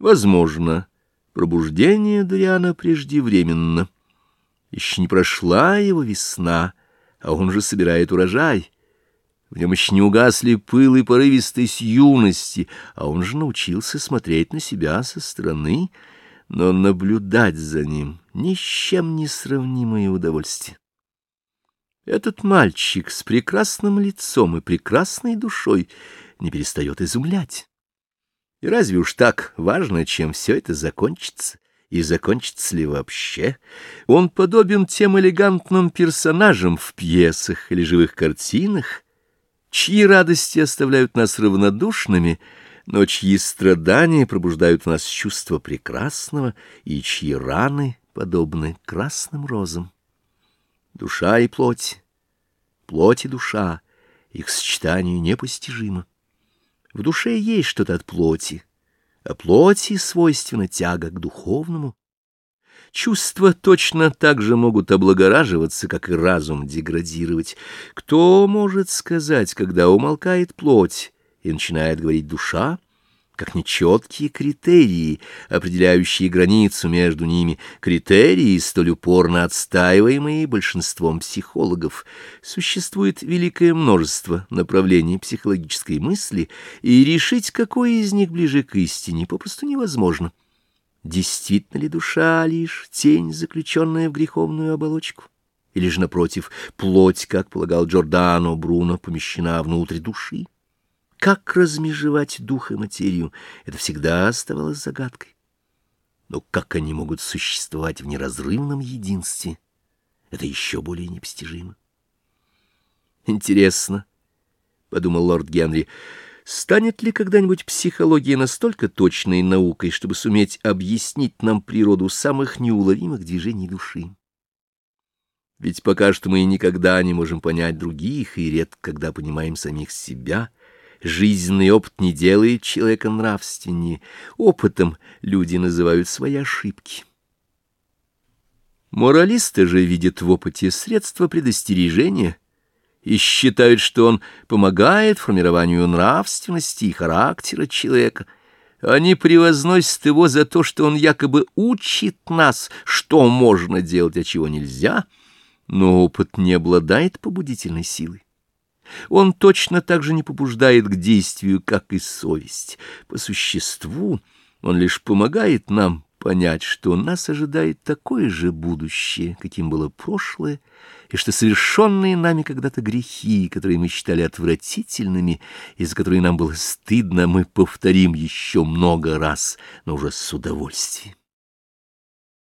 Возможно, пробуждение Дориана преждевременно. Еще не прошла его весна, а он же собирает урожай. В нем еще не угасли пыл и порывистость юности, а он же научился смотреть на себя со стороны, но наблюдать за ним ни с чем не сравнимое удовольствие. Этот мальчик с прекрасным лицом и прекрасной душой не перестает изумлять. И разве уж так важно, чем все это закончится? И закончится ли вообще? Он подобен тем элегантным персонажам в пьесах или живых картинах, чьи радости оставляют нас равнодушными, но чьи страдания пробуждают в нас чувство прекрасного, и чьи раны подобны красным розам. Душа и плоть, плоть и душа, их сочетание непостижимо. В душе есть что-то от плоти, а плоти свойственна тяга к духовному. Чувства точно так же могут облагораживаться, как и разум деградировать. Кто может сказать, когда умолкает плоть и начинает говорить душа? Как нечеткие критерии, определяющие границу между ними, критерии, столь упорно отстаиваемые большинством психологов. Существует великое множество направлений психологической мысли, и решить, какое из них ближе к истине, попросту невозможно. Действительно ли душа лишь тень, заключенная в греховную оболочку? Или же, напротив, плоть, как полагал Джордано Бруно, помещена внутрь души? Как размежевать дух и материю, это всегда оставалось загадкой. Но как они могут существовать в неразрывном единстве, это еще более непостижимо. Интересно, — подумал лорд Генри, — станет ли когда-нибудь психология настолько точной наукой, чтобы суметь объяснить нам природу самых неуловимых движений души? Ведь пока что мы никогда не можем понять других, и редко когда понимаем самих себя — Жизненный опыт не делает человека нравственнее. Опытом люди называют свои ошибки. Моралисты же видят в опыте средства предостережения и считают, что он помогает формированию нравственности и характера человека. Они превозносят его за то, что он якобы учит нас, что можно делать, а чего нельзя, но опыт не обладает побудительной силой. Он точно так же не побуждает к действию, как и совесть. По существу он лишь помогает нам понять, что нас ожидает такое же будущее, каким было прошлое, и что совершенные нами когда-то грехи, которые мы считали отвратительными, и за которые нам было стыдно, мы повторим еще много раз, но уже с удовольствием.